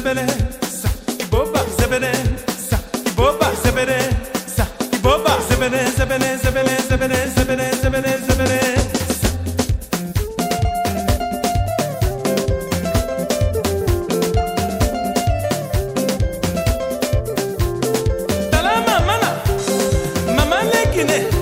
zebere, sa, iboba zebere, sa, iboba zebere, sa, iboba zebere, zebere, zebere, zebere, zebere, zebere, zebere. Talama mana, mama lekine.